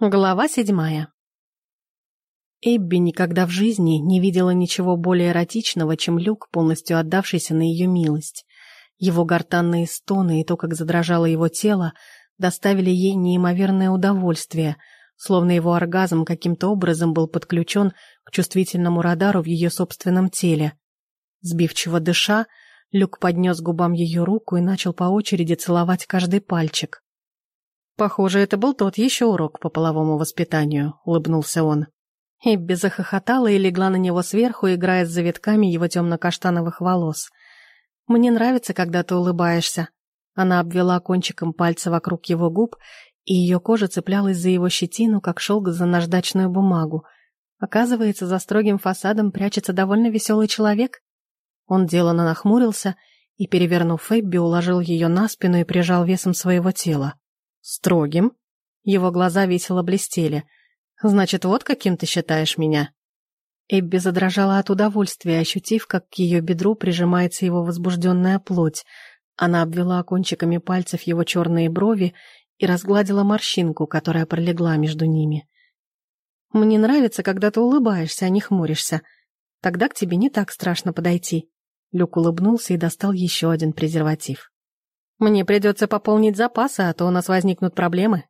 Глава седьмая. Эбби никогда в жизни не видела ничего более эротичного, чем Люк, полностью отдавшийся на ее милость. Его гортанные стоны и то, как задрожало его тело, доставили ей неимоверное удовольствие, словно его оргазм каким-то образом был подключен к чувствительному радару в ее собственном теле. Сбивчиво дыша, Люк поднес губам ее руку и начал по очереди целовать каждый пальчик. «Похоже, это был тот еще урок по половому воспитанию», — улыбнулся он. Эбби захохотала и легла на него сверху, играя с завитками его темно-каштановых волос. «Мне нравится, когда ты улыбаешься». Она обвела кончиком пальца вокруг его губ, и ее кожа цеплялась за его щетину, как шелк за наждачную бумагу. Оказывается, за строгим фасадом прячется довольно веселый человек. Он деланно нахмурился и, перевернув Эбби, уложил ее на спину и прижал весом своего тела. «Строгим?» Его глаза весело блестели. «Значит, вот каким ты считаешь меня?» Эбби задрожала от удовольствия, ощутив, как к ее бедру прижимается его возбужденная плоть. Она обвела кончиками пальцев его черные брови и разгладила морщинку, которая пролегла между ними. «Мне нравится, когда ты улыбаешься, а не хмуришься. Тогда к тебе не так страшно подойти». Люк улыбнулся и достал еще один презерватив. Мне придется пополнить запасы, а то у нас возникнут проблемы.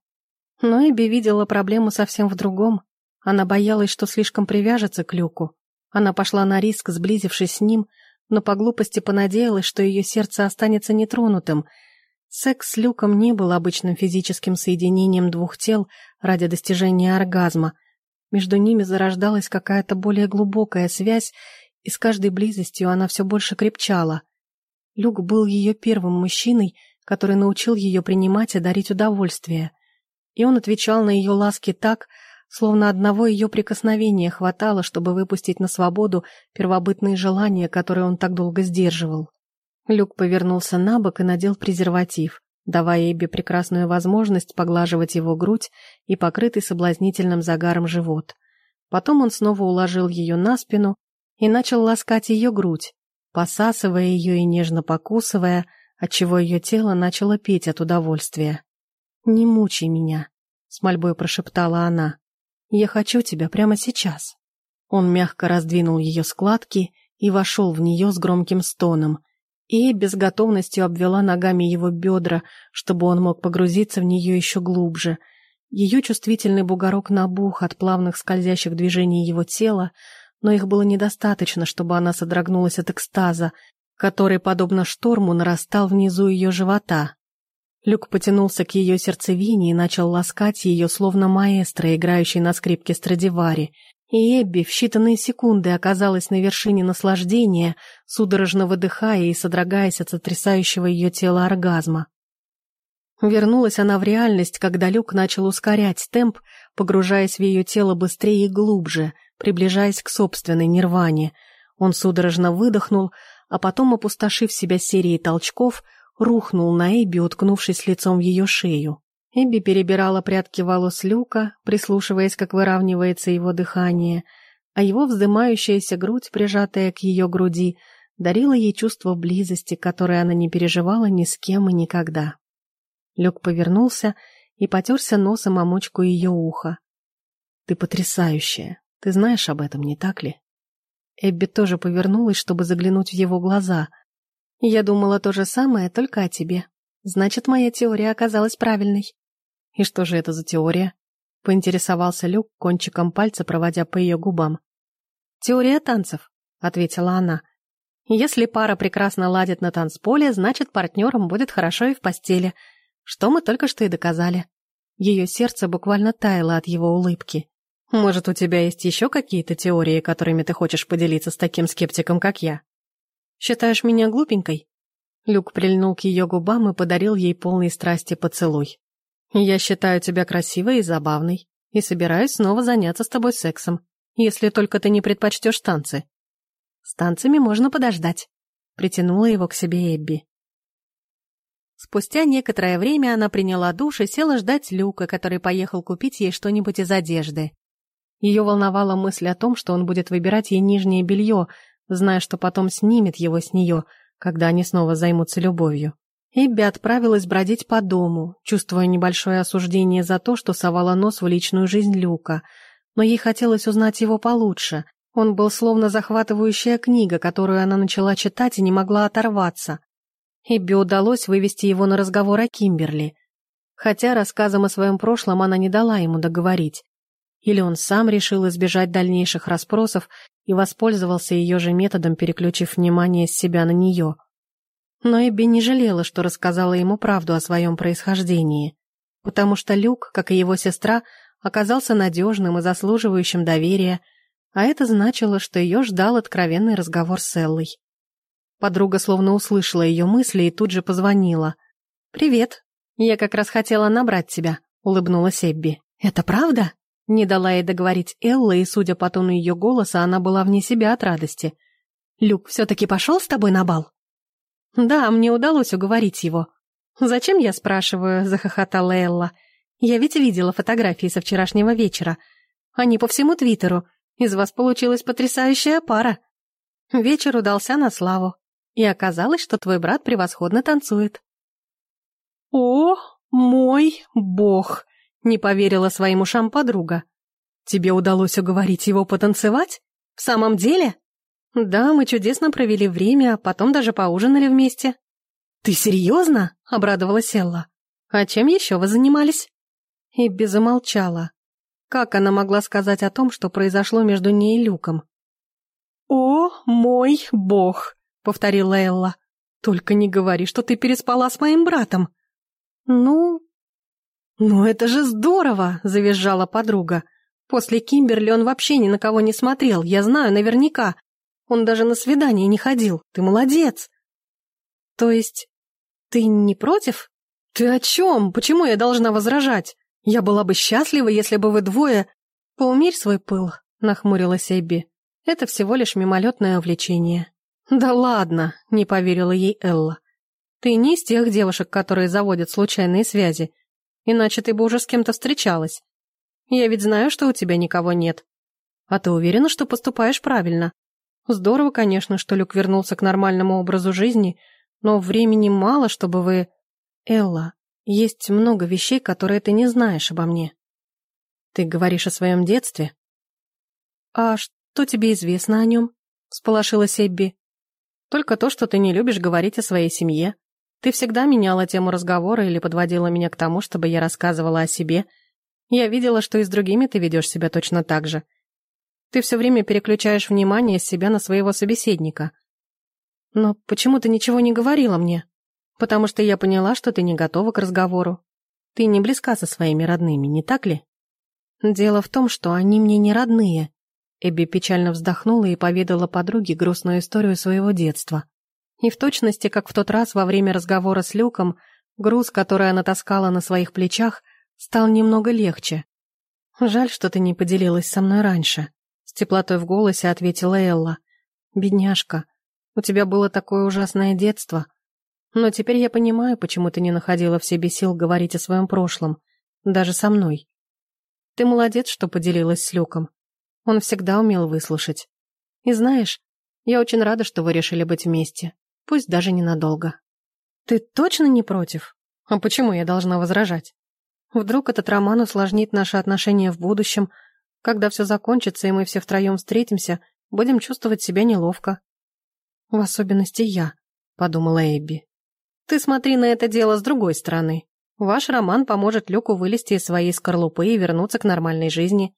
Но Эбби видела проблему совсем в другом. Она боялась, что слишком привяжется к Люку. Она пошла на риск, сблизившись с ним, но по глупости понадеялась, что ее сердце останется нетронутым. Секс с Люком не был обычным физическим соединением двух тел ради достижения оргазма. Между ними зарождалась какая-то более глубокая связь, и с каждой близостью она все больше крепчала — Люк был ее первым мужчиной, который научил ее принимать и дарить удовольствие. И он отвечал на ее ласки так, словно одного ее прикосновения хватало, чтобы выпустить на свободу первобытные желания, которые он так долго сдерживал. Люк повернулся на бок и надел презерватив, давая Эбби прекрасную возможность поглаживать его грудь и покрытый соблазнительным загаром живот. Потом он снова уложил ее на спину и начал ласкать ее грудь, посасывая ее и нежно покусывая, отчего ее тело начало петь от удовольствия. «Не мучай меня», — с мольбой прошептала она. «Я хочу тебя прямо сейчас». Он мягко раздвинул ее складки и вошел в нее с громким стоном, и без готовностью обвела ногами его бедра, чтобы он мог погрузиться в нее еще глубже. Ее чувствительный бугорок набух от плавных скользящих движений его тела, но их было недостаточно, чтобы она содрогнулась от экстаза, который, подобно шторму, нарастал внизу ее живота. Люк потянулся к ее сердцевине и начал ласкать ее, словно маэстро, играющий на скрипке Страдивари, и Эбби в считанные секунды оказалась на вершине наслаждения, судорожно выдыхая и содрогаясь от сотрясающего ее тела оргазма. Вернулась она в реальность, когда Люк начал ускорять темп, погружаясь в ее тело быстрее и глубже, приближаясь к собственной нирване. Он судорожно выдохнул, а потом, опустошив себя серией толчков, рухнул на Эбби, уткнувшись лицом в ее шею. Эбби перебирала прядки волос Люка, прислушиваясь, как выравнивается его дыхание, а его вздымающаяся грудь, прижатая к ее груди, дарила ей чувство близости, которое она не переживала ни с кем и никогда. Люк повернулся и потерся носом о мочку ее уха. «Ты потрясающая!» Ты знаешь об этом, не так ли?» Эбби тоже повернулась, чтобы заглянуть в его глаза. «Я думала то же самое, только о тебе. Значит, моя теория оказалась правильной». «И что же это за теория?» — поинтересовался Люк, кончиком пальца проводя по ее губам. «Теория танцев», — ответила она. «Если пара прекрасно ладит на танцполе, значит, партнерам будет хорошо и в постели, что мы только что и доказали». Ее сердце буквально таяло от его улыбки. Может, у тебя есть еще какие-то теории, которыми ты хочешь поделиться с таким скептиком, как я? Считаешь меня глупенькой? Люк прильнул к ее губам и подарил ей полный страсти поцелуй. Я считаю тебя красивой и забавной, и собираюсь снова заняться с тобой сексом, если только ты не предпочтешь танцы. С танцами можно подождать. Притянула его к себе Эбби. Спустя некоторое время она приняла душ и села ждать Люка, который поехал купить ей что-нибудь из одежды. Ее волновала мысль о том, что он будет выбирать ей нижнее белье, зная, что потом снимет его с нее, когда они снова займутся любовью. Эбби отправилась бродить по дому, чувствуя небольшое осуждение за то, что совала нос в личную жизнь Люка, но ей хотелось узнать его получше. Он был словно захватывающая книга, которую она начала читать и не могла оторваться. Эбби удалось вывести его на разговор о Кимберли. Хотя рассказом о своем прошлом она не дала ему договорить. Или он сам решил избежать дальнейших расспросов и воспользовался ее же методом, переключив внимание с себя на нее. Но Эбби не жалела, что рассказала ему правду о своем происхождении, потому что Люк, как и его сестра, оказался надежным и заслуживающим доверия, а это значило, что ее ждал откровенный разговор с Эллой. Подруга словно услышала ее мысли и тут же позвонила. «Привет. Я как раз хотела набрать тебя», — улыбнулась Эбби. «Это правда?» Не дала ей договорить Элла, и, судя по тону ее голоса, она была вне себя от радости. «Люк все-таки пошел с тобой на бал?» «Да, мне удалось уговорить его». «Зачем я спрашиваю?» — захохотала Элла. «Я ведь видела фотографии со вчерашнего вечера. Они по всему Твиттеру. Из вас получилась потрясающая пара». Вечер удался на славу. И оказалось, что твой брат превосходно танцует. «О, мой бог!» — не поверила своим ушам подруга. «Тебе удалось уговорить его потанцевать? В самом деле?» «Да, мы чудесно провели время, а потом даже поужинали вместе». «Ты серьезно?» — обрадовалась Элла. «А чем еще вы занимались?» Эбби замолчала. Как она могла сказать о том, что произошло между ней и Люком? «О, мой бог!» — повторила Элла. «Только не говори, что ты переспала с моим братом». «Ну...» «Ну это же здорово!» — завизжала подруга. «После Кимберли он вообще ни на кого не смотрел, я знаю наверняка. Он даже на свидание не ходил. Ты молодец. То есть, ты не против? Ты о чем? Почему я должна возражать? Я была бы счастлива, если бы вы двое... Поумерь свой пыл, нахмурилась Эбби. Это всего лишь мимолетное увлечение. Да ладно, не поверила ей Элла. Ты не из тех девушек, которые заводят случайные связи. Иначе ты бы уже с кем-то встречалась. Я ведь знаю, что у тебя никого нет. А ты уверена, что поступаешь правильно? Здорово, конечно, что Люк вернулся к нормальному образу жизни, но времени мало, чтобы вы... Элла, есть много вещей, которые ты не знаешь обо мне. Ты говоришь о своем детстве? А что тебе известно о нем? Сполошилась Эбби. Только то, что ты не любишь говорить о своей семье. Ты всегда меняла тему разговора или подводила меня к тому, чтобы я рассказывала о себе. Я видела, что и с другими ты ведешь себя точно так же. Ты все время переключаешь внимание с себя на своего собеседника. Но почему ты ничего не говорила мне? Потому что я поняла, что ты не готова к разговору. Ты не близка со своими родными, не так ли? Дело в том, что они мне не родные. Эбби печально вздохнула и поведала подруге грустную историю своего детства. И в точности, как в тот раз во время разговора с Люком, груз, который она таскала на своих плечах, стал немного легче. Жаль, что ты не поделилась со мной раньше теплотой в голосе ответила Элла. «Бедняжка, у тебя было такое ужасное детство. Но теперь я понимаю, почему ты не находила в себе сил говорить о своем прошлом, даже со мной. Ты молодец, что поделилась с Люком. Он всегда умел выслушать. И знаешь, я очень рада, что вы решили быть вместе, пусть даже ненадолго. Ты точно не против? А почему я должна возражать? Вдруг этот роман усложнит наши отношения в будущем, когда все закончится, и мы все втроем встретимся, будем чувствовать себя неловко. В особенности я, подумала Эбби. Ты смотри на это дело с другой стороны. Ваш роман поможет Люку вылезти из своей скорлупы и вернуться к нормальной жизни.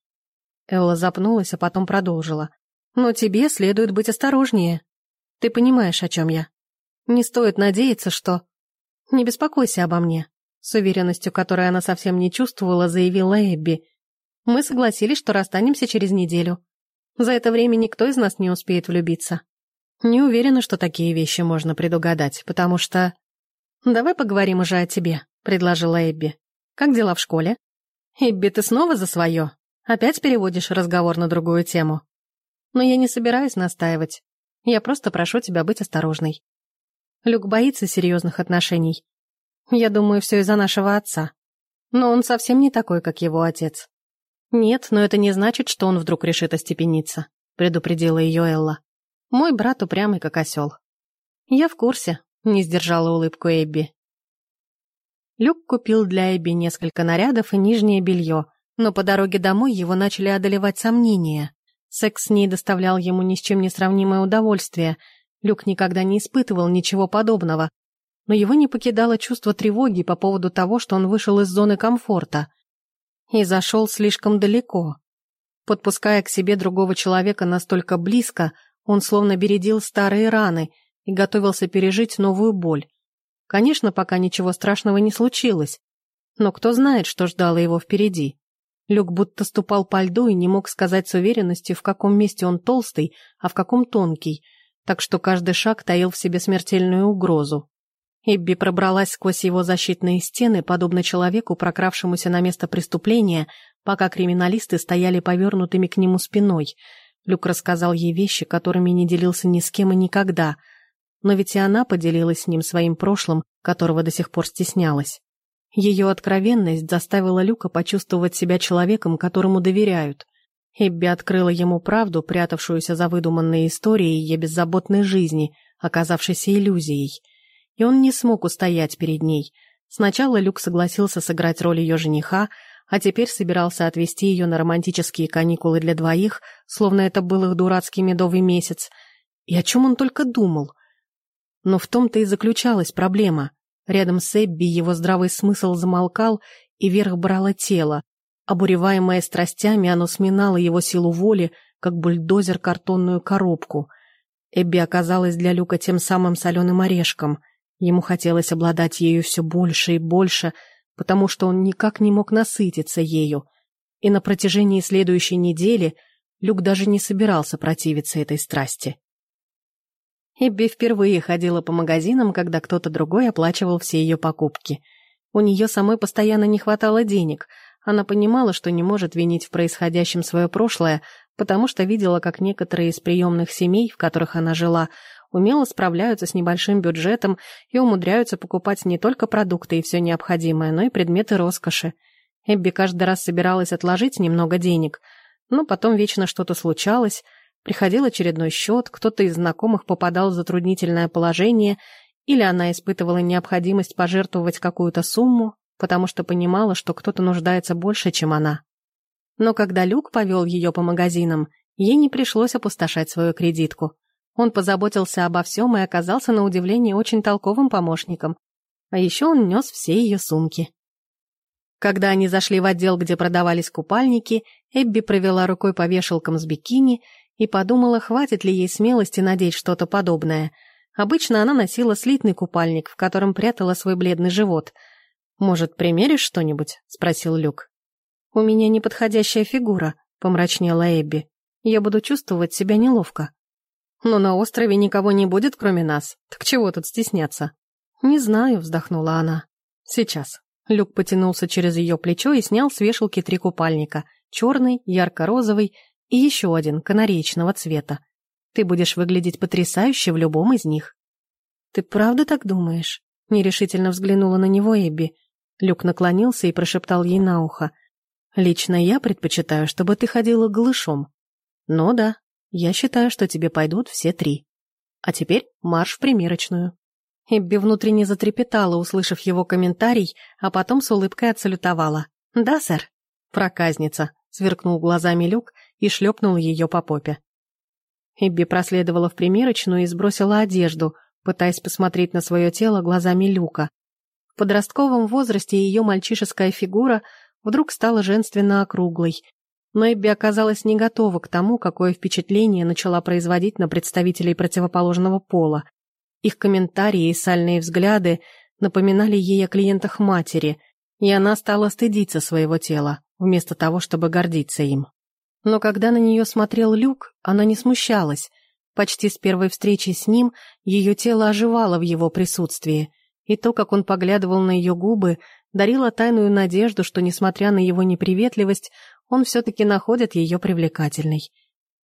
Элла запнулась, а потом продолжила. Но тебе следует быть осторожнее. Ты понимаешь, о чем я. Не стоит надеяться, что... Не беспокойся обо мне. С уверенностью, которой она совсем не чувствовала, заявила Эбби. Мы согласились, что расстанемся через неделю. За это время никто из нас не успеет влюбиться. Не уверена, что такие вещи можно предугадать, потому что... «Давай поговорим уже о тебе», — предложила Эбби. «Как дела в школе?» «Эбби, ты снова за свое? Опять переводишь разговор на другую тему?» «Но я не собираюсь настаивать. Я просто прошу тебя быть осторожной. Люк боится серьезных отношений. Я думаю, все из-за нашего отца. Но он совсем не такой, как его отец. «Нет, но это не значит, что он вдруг решит остепениться», — предупредила ее Элла. «Мой брат упрямый, как осел». «Я в курсе», — не сдержала улыбку Эбби. Люк купил для Эбби несколько нарядов и нижнее белье, но по дороге домой его начали одолевать сомнения. Секс с ней доставлял ему ни с чем не сравнимое удовольствие. Люк никогда не испытывал ничего подобного, но его не покидало чувство тревоги по поводу того, что он вышел из зоны комфорта и зашел слишком далеко. Подпуская к себе другого человека настолько близко, он словно бередил старые раны и готовился пережить новую боль. Конечно, пока ничего страшного не случилось, но кто знает, что ждало его впереди. Люк будто ступал по льду и не мог сказать с уверенностью, в каком месте он толстый, а в каком тонкий, так что каждый шаг таил в себе смертельную угрозу. Эбби пробралась сквозь его защитные стены, подобно человеку, прокравшемуся на место преступления, пока криминалисты стояли повернутыми к нему спиной. Люк рассказал ей вещи, которыми не делился ни с кем и никогда. Но ведь и она поделилась с ним своим прошлым, которого до сих пор стеснялась. Ее откровенность заставила Люка почувствовать себя человеком, которому доверяют. Эбби открыла ему правду, прятавшуюся за выдуманной историей ее беззаботной жизни, оказавшейся иллюзией — и он не смог устоять перед ней. Сначала Люк согласился сыграть роль ее жениха, а теперь собирался отвезти ее на романтические каникулы для двоих, словно это был их дурацкий медовый месяц. И о чем он только думал? Но в том-то и заключалась проблема. Рядом с Эбби его здравый смысл замолкал, и верх брало тело. Обуреваемое страстями, оно сминало его силу воли, как бульдозер картонную коробку. Эбби оказалась для Люка тем самым соленым орешком — Ему хотелось обладать ею все больше и больше, потому что он никак не мог насытиться ею. И на протяжении следующей недели Люк даже не собирался противиться этой страсти. Эбби впервые ходила по магазинам, когда кто-то другой оплачивал все ее покупки. У нее самой постоянно не хватало денег. Она понимала, что не может винить в происходящем свое прошлое, потому что видела, как некоторые из приемных семей, в которых она жила, умело справляются с небольшим бюджетом и умудряются покупать не только продукты и все необходимое, но и предметы роскоши. Эбби каждый раз собиралась отложить немного денег, но потом вечно что-то случалось, приходил очередной счет, кто-то из знакомых попадал в затруднительное положение, или она испытывала необходимость пожертвовать какую-то сумму, потому что понимала, что кто-то нуждается больше, чем она. Но когда Люк повел ее по магазинам, ей не пришлось опустошать свою кредитку. Он позаботился обо всем и оказался на удивление очень толковым помощником. А еще он нес все ее сумки. Когда они зашли в отдел, где продавались купальники, Эбби провела рукой по вешалкам с бикини и подумала, хватит ли ей смелости надеть что-то подобное. Обычно она носила слитный купальник, в котором прятала свой бледный живот. «Может, примеришь что-нибудь?» — спросил Люк. «У меня неподходящая фигура», — помрачнела Эбби. «Я буду чувствовать себя неловко». Но на острове никого не будет, кроме нас. Так чего тут стесняться? Не знаю, вздохнула она. Сейчас. Люк потянулся через ее плечо и снял с вешалки три купальника. Черный, ярко-розовый и еще один, канареечного цвета. Ты будешь выглядеть потрясающе в любом из них. Ты правда так думаешь? Нерешительно взглянула на него Эбби. Люк наклонился и прошептал ей на ухо. «Лично я предпочитаю, чтобы ты ходила голышом». «Ну да, я считаю, что тебе пойдут все три. А теперь марш в примерочную». Эбби внутренне затрепетала, услышав его комментарий, а потом с улыбкой отсалютовала. «Да, сэр». «Проказница», — сверкнул глазами Люк и шлепнул ее по попе. Эбби проследовала в примерочную и сбросила одежду, пытаясь посмотреть на свое тело глазами Люка. В подростковом возрасте ее мальчишеская фигура вдруг стала женственно округлой, но Эбби оказалась не готова к тому, какое впечатление начала производить на представителей противоположного пола. Их комментарии и сальные взгляды напоминали ей о клиентах матери, и она стала стыдиться своего тела, вместо того, чтобы гордиться им. Но когда на нее смотрел Люк, она не смущалась. Почти с первой встречи с ним ее тело оживало в его присутствии, и то, как он поглядывал на ее губы, дарило тайную надежду, что, несмотря на его неприветливость, он все-таки находит ее привлекательной.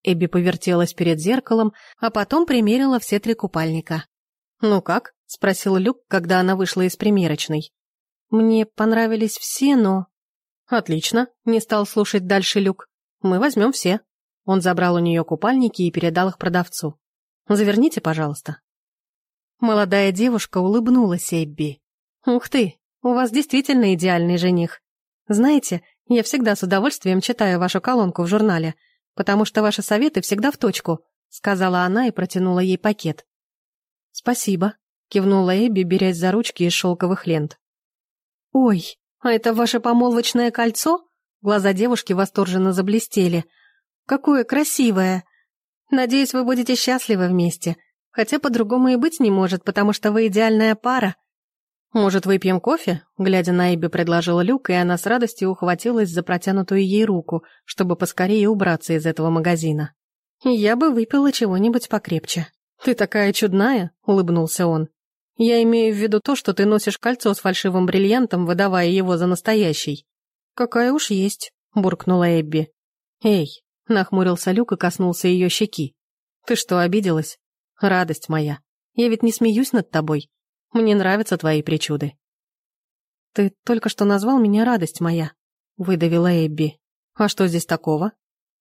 Эбби повертелась перед зеркалом, а потом примерила все три купальника. «Ну как?» — спросил Люк, когда она вышла из примерочной. «Мне понравились все, но...» «Отлично», — не стал слушать дальше Люк. «Мы возьмем все». Он забрал у нее купальники и передал их продавцу. «Заверните, пожалуйста». Молодая девушка улыбнулась Эбби. «Ух ты, у вас действительно идеальный жених. Знаете, я всегда с удовольствием читаю вашу колонку в журнале, потому что ваши советы всегда в точку», — сказала она и протянула ей пакет. «Спасибо», — кивнула Эбби, берясь за ручки из шелковых лент. «Ой, а это ваше помолвочное кольцо?» Глаза девушки восторженно заблестели. «Какое красивое! Надеюсь, вы будете счастливы вместе. Хотя по-другому и быть не может, потому что вы идеальная пара. «Может, выпьем кофе?» — глядя на Эбби, предложила Люк, и она с радостью ухватилась за протянутую ей руку, чтобы поскорее убраться из этого магазина. «Я бы выпила чего-нибудь покрепче». «Ты такая чудная!» — улыбнулся он. «Я имею в виду то, что ты носишь кольцо с фальшивым бриллиантом, выдавая его за настоящий». «Какая уж есть», — буркнула Эбби. «Эй!» — нахмурился Люк и коснулся ее щеки. «Ты что, обиделась?» «Радость моя. Я ведь не смеюсь над тобой. Мне нравятся твои причуды». «Ты только что назвал меня радость моя», — выдавила Эбби. «А что здесь такого?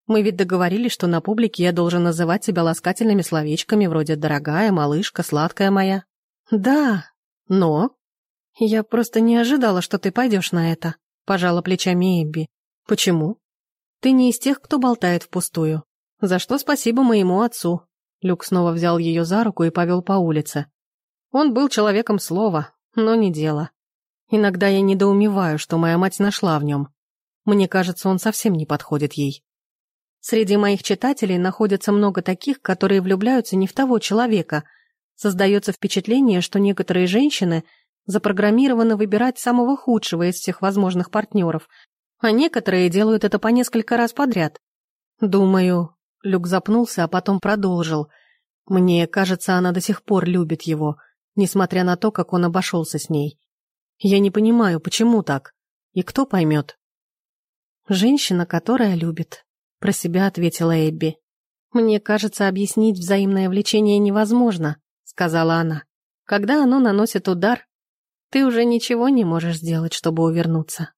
Мы ведь договорились, что на публике я должен называть тебя ласкательными словечками вроде «дорогая», «малышка», «сладкая моя». «Да, но...» «Я просто не ожидала, что ты пойдешь на это», — пожала плечами Эбби. «Почему?» «Ты не из тех, кто болтает впустую. За что спасибо моему отцу». Люк снова взял ее за руку и повел по улице. Он был человеком слова, но не дела. Иногда я недоумеваю, что моя мать нашла в нем. Мне кажется, он совсем не подходит ей. Среди моих читателей находится много таких, которые влюбляются не в того человека. Создается впечатление, что некоторые женщины запрограммированы выбирать самого худшего из всех возможных партнеров, а некоторые делают это по несколько раз подряд. Думаю, Люк запнулся, а потом продолжил. Мне кажется, она до сих пор любит его — несмотря на то, как он обошелся с ней. Я не понимаю, почему так? И кто поймет? Женщина, которая любит, про себя ответила Эбби. Мне кажется, объяснить взаимное влечение невозможно, сказала она. Когда оно наносит удар, ты уже ничего не можешь сделать, чтобы увернуться.